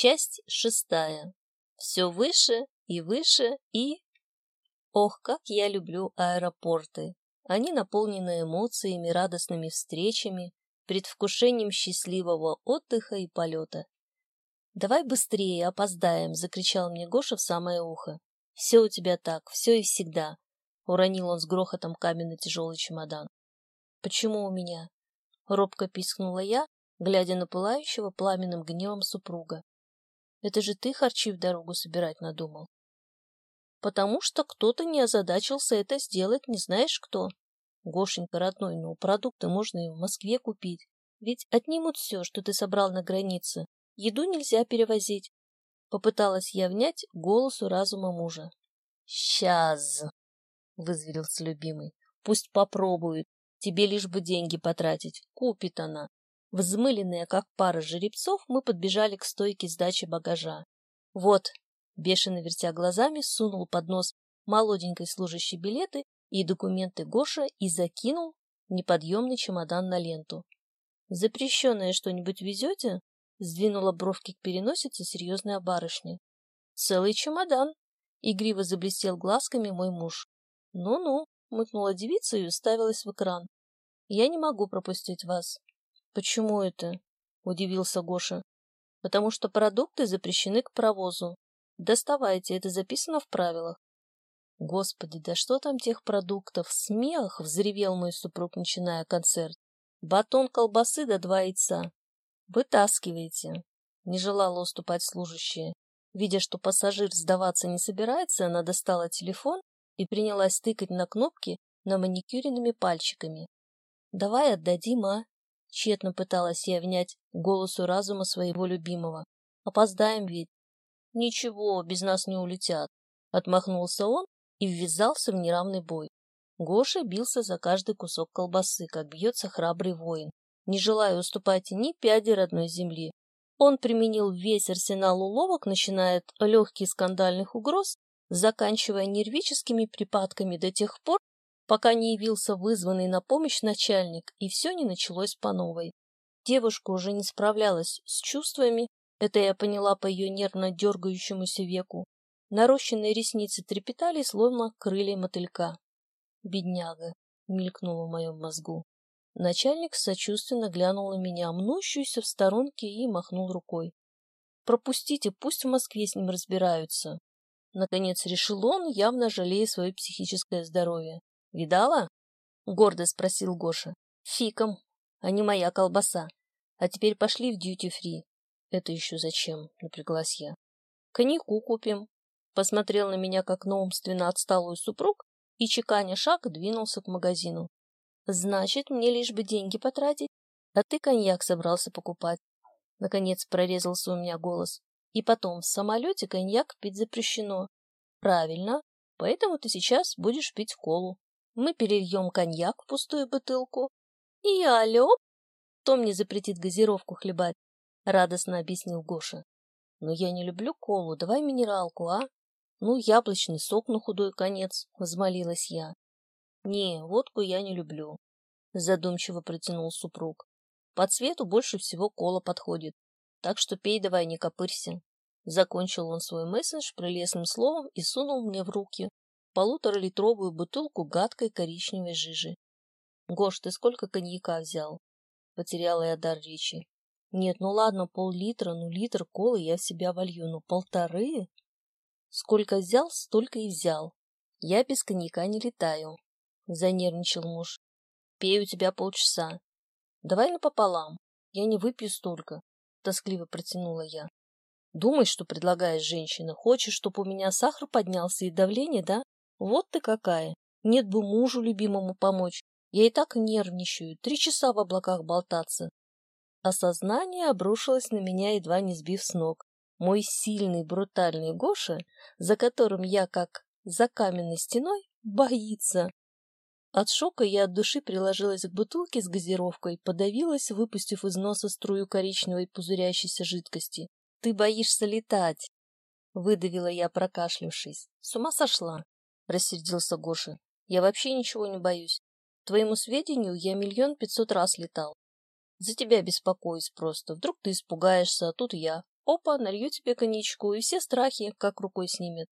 Часть шестая. Все выше и выше и... Ох, как я люблю аэропорты. Они наполнены эмоциями, радостными встречами, предвкушением счастливого отдыха и полета. «Давай быстрее, опоздаем!» — закричал мне Гоша в самое ухо. «Все у тебя так, все и всегда!» — уронил он с грохотом каменный тяжелый чемодан. «Почему у меня?» — робко пискнула я, глядя на пылающего пламенным гневом супруга. «Это же ты харчи в дорогу собирать надумал?» «Потому что кто-то не озадачился это сделать, не знаешь кто?» «Гошенька, родной, ну продукты можно и в Москве купить. Ведь отнимут все, что ты собрал на границе, Еду нельзя перевозить. Попыталась я внять голосу разума мужа. «Сейчас!» — вызверился любимый. «Пусть попробует. Тебе лишь бы деньги потратить. Купит она». Взмыленные, как пара жеребцов, мы подбежали к стойке сдачи багажа. «Вот!» — бешено вертя глазами, сунул под нос молоденькой служащей билеты и документы Гоша и закинул неподъемный чемодан на ленту. «Запрещенное что-нибудь везете?» Сдвинула бровки к переносице серьезная барышня. «Целый чемодан!» — игриво заблестел глазками мой муж. «Ну-ну», — мыкнула девица и уставилась в экран. «Я не могу пропустить вас». «Почему это?» — удивился Гоша. «Потому что продукты запрещены к провозу. Доставайте, это записано в правилах». «Господи, да что там тех продуктов? Смех!» — взревел мой супруг, начиная концерт. «Батон колбасы да два яйца. «Вытаскивайте!» — не желала уступать служащая. Видя, что пассажир сдаваться не собирается, она достала телефон и принялась тыкать на кнопки на маникюренными пальчиками. «Давай отдадим, а?» — тщетно пыталась я внять голосу разума своего любимого. «Опоздаем ведь». «Ничего, без нас не улетят», — отмахнулся он и ввязался в неравный бой. Гоша бился за каждый кусок колбасы, как бьется храбрый воин, не желая уступать ни пяди родной земли. Он применил весь арсенал уловок, начиная от легких скандальных угроз, заканчивая нервическими припадками до тех пор, пока не явился вызванный на помощь начальник, и все не началось по новой. Девушка уже не справлялась с чувствами, это я поняла по ее нервно дергающемуся веку. Нарощенные ресницы трепетали, словно крылья мотылька. «Бедняга!» — мелькнуло в моем мозгу. Начальник сочувственно глянул на меня, мнущуюся в сторонке, и махнул рукой. «Пропустите, пусть в Москве с ним разбираются». Наконец решил он, явно жалея свое психическое здоровье. «Видала?» — гордо спросил Гоша. «Фиком, а не моя колбаса. А теперь пошли в дьюти-фри». «Это еще зачем?» — напряглась я. «Коньяку купим». Посмотрел на меня, как на умственно отсталую супруг, и, чеканя шаг, двинулся к магазину. Значит, мне лишь бы деньги потратить, а ты коньяк собрался покупать. Наконец прорезался у меня голос. И потом, в самолете коньяк пить запрещено. Правильно, поэтому ты сейчас будешь пить колу. Мы перельем коньяк в пустую бутылку. И алло, кто мне запретит газировку хлебать? Радостно объяснил Гоша. Но я не люблю колу, давай минералку, а? Ну, яблочный сок на худой конец, взмолилась я. «Не, водку я не люблю», — задумчиво протянул супруг. «По цвету больше всего кола подходит, так что пей давай, не копырься». Закончил он свой месседж прелестным словом и сунул мне в руки полуторалитровую бутылку гадкой коричневой жижи. «Гош, ты сколько коньяка взял?» Потеряла я дар речи. «Нет, ну ладно, пол-литра, ну литр колы я в себя волью, но полторы?» «Сколько взял, столько и взял. Я без коньяка не летаю. — занервничал муж. — Пей у тебя полчаса. — Давай напополам. Я не выпью столько, — тоскливо протянула я. — Думай, что предлагаешь женщина. Хочешь, чтобы у меня сахар поднялся и давление, да? Вот ты какая. Нет бы мужу любимому помочь. Я и так нервничаю. Три часа в облаках болтаться. Осознание обрушилось на меня, едва не сбив с ног. Мой сильный, брутальный Гоша, за которым я, как за каменной стеной, боится. От шока я от души приложилась к бутылке с газировкой, подавилась, выпустив из носа струю коричневой пузырящейся жидкости. «Ты боишься летать!» — выдавила я, прокашлявшись. «С ума сошла!» — рассердился Гоша. «Я вообще ничего не боюсь. Твоему сведению, я миллион пятьсот раз летал. За тебя беспокоюсь просто. Вдруг ты испугаешься, а тут я. опа, налью тебе коньячку, и все страхи как рукой снимет.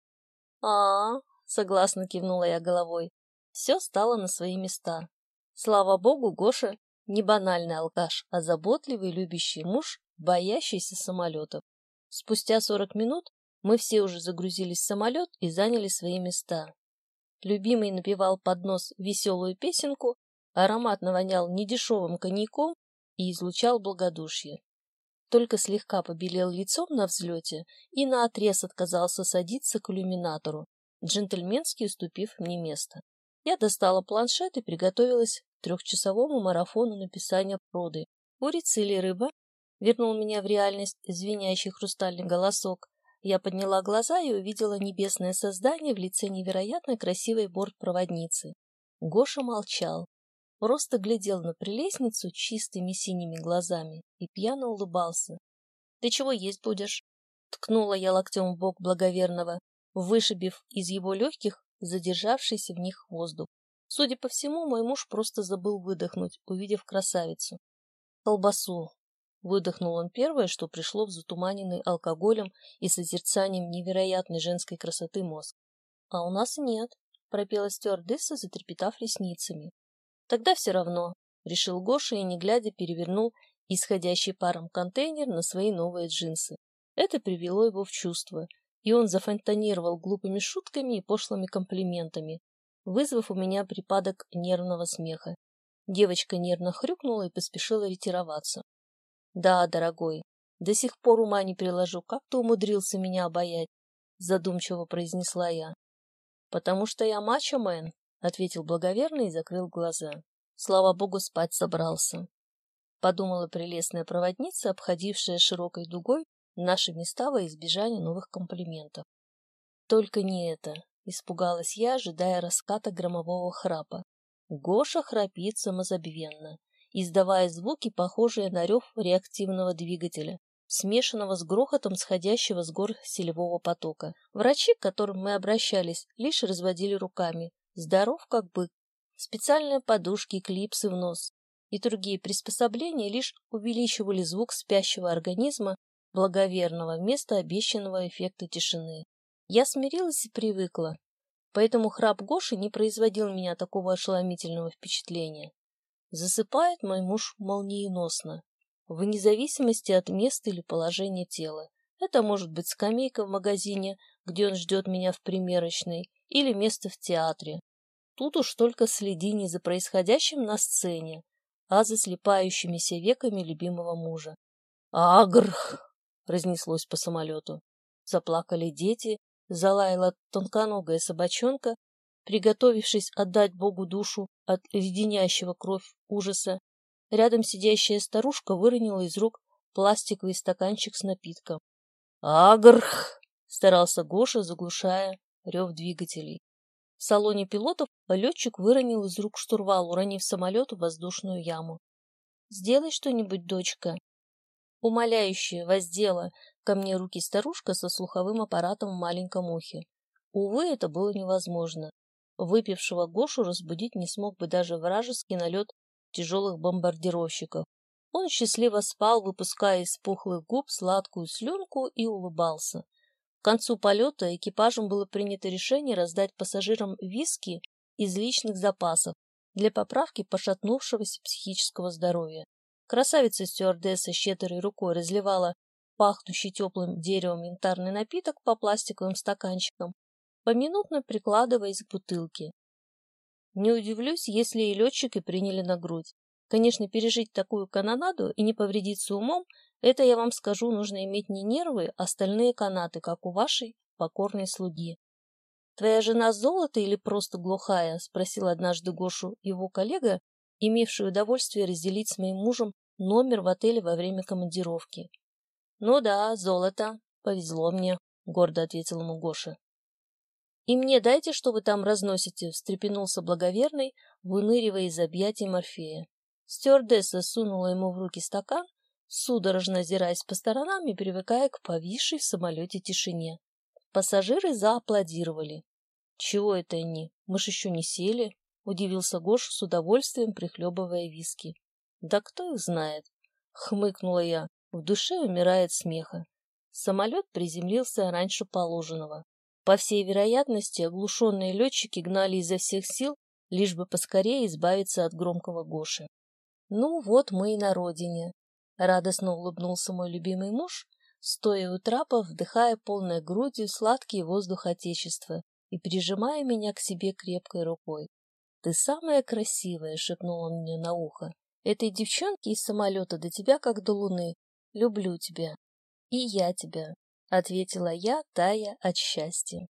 а, -а, -а согласно кивнула я головой. Все стало на свои места. Слава богу, Гоша не банальный алкаш, а заботливый, любящий муж, боящийся самолетов. Спустя сорок минут мы все уже загрузились в самолет и заняли свои места. Любимый напевал под нос веселую песенку, ароматно вонял недешевым коньяком и излучал благодушие. Только слегка побелел лицом на взлете и наотрез отказался садиться к иллюминатору, джентльменски уступив мне место. Я достала планшет и приготовилась к трехчасовому марафону написания проды. «Курица или рыба?» Вернул меня в реальность звенящий хрустальный голосок. Я подняла глаза и увидела небесное создание в лице невероятно красивой бортпроводницы. Гоша молчал, просто глядел на прелестницу чистыми синими глазами и пьяно улыбался. — Ты чего есть будешь? — ткнула я локтем в бок благоверного, вышибив из его легких задержавшийся в них воздух. Судя по всему, мой муж просто забыл выдохнуть, увидев красавицу. Колбасу. Выдохнул он первое, что пришло в затуманенный алкоголем и созерцанием невероятной женской красоты мозг. — А у нас нет, — пропела стюардесса, затрепетав ресницами. — Тогда все равно, — решил Гоша и, не глядя, перевернул исходящий паром контейнер на свои новые джинсы. Это привело его в чувство, и он зафонтанировал глупыми шутками и пошлыми комплиментами, вызвав у меня припадок нервного смеха. Девочка нервно хрюкнула и поспешила ретироваться. «Да, дорогой, до сих пор ума не приложу, как ты умудрился меня обаять», задумчиво произнесла я. «Потому что я мачо-мен», — ответил благоверно и закрыл глаза. Слава богу, спать собрался. Подумала прелестная проводница, обходившая широкой дугой наши места во избежание новых комплиментов. Только не это, испугалась я, ожидая раската громового храпа. Гоша храпит самозабвенно, издавая звуки, похожие на рев реактивного двигателя, смешанного с грохотом сходящего с гор селевого потока. Врачи, к которым мы обращались, лишь разводили руками. Здоров, как бык. Специальные подушки, клипсы в нос и другие приспособления лишь увеличивали звук спящего организма благоверного вместо обещанного эффекта тишины. Я смирилась и привыкла, поэтому храп Гоши не производил меня такого ошеломительного впечатления. Засыпает мой муж молниеносно, вне зависимости от места или положения тела. Это может быть скамейка в магазине, где он ждет меня в примерочной, или место в театре. Тут уж только следи не за происходящим на сцене, а за слепающимися веками любимого мужа. Агрх! разнеслось по самолету. Заплакали дети, залаяла тонконогая собачонка, приготовившись отдать Богу душу от леденящего кровь ужаса. Рядом сидящая старушка выронила из рук пластиковый стаканчик с напитком. «Агрх!» — старался Гоша, заглушая рев двигателей. В салоне пилотов летчик выронил из рук штурвал, уронив самолет в воздушную яму. «Сделай что-нибудь, дочка», Умоляющая воздела ко мне руки старушка со слуховым аппаратом в маленьком ухе. Увы, это было невозможно. Выпившего Гошу разбудить не смог бы даже вражеский налет тяжелых бомбардировщиков. Он счастливо спал, выпуская из пухлых губ сладкую слюнку и улыбался. К концу полета экипажем было принято решение раздать пассажирам виски из личных запасов для поправки пошатнувшегося психического здоровья. Красавица-стюардесса щедрой рукой разливала пахнущий теплым деревом янтарный напиток по пластиковым стаканчикам, поминутно прикладываясь к бутылке. Не удивлюсь, если и летчики приняли на грудь. Конечно, пережить такую канонаду и не повредиться умом, это, я вам скажу, нужно иметь не нервы, а стальные канаты, как у вашей покорной слуги. «Твоя жена золото или просто глухая?» — спросил однажды Гошу его коллега, имевший удовольствие разделить с моим мужем номер в отеле во время командировки. «Ну да, золото. Повезло мне», — гордо ответил ему Гоша. «И мне дайте, что вы там разносите», — встрепенулся благоверный, выныривая из объятий Морфея. Стюардесса сунула ему в руки стакан, судорожно озираясь по сторонам и привыкая к повисшей в самолете тишине. Пассажиры зааплодировали. «Чего это они? Мы ж еще не сели», Удивился Гоша с удовольствием, прихлебывая виски. Да кто их знает? Хмыкнула я. В душе умирает смеха. самолет приземлился раньше положенного. По всей вероятности, оглушенные летчики гнали изо всех сил, лишь бы поскорее избавиться от громкого Гоши. «Ну вот мы и на родине», — радостно улыбнулся мой любимый муж, стоя у трапа, вдыхая полной грудью сладкий воздух Отечества и прижимая меня к себе крепкой рукой. «Ты самая красивая», — шепнул он мне на ухо. «Этой девчонке из самолета до тебя как до луны. Люблю тебя». «И я тебя», — ответила я, тая от счастья.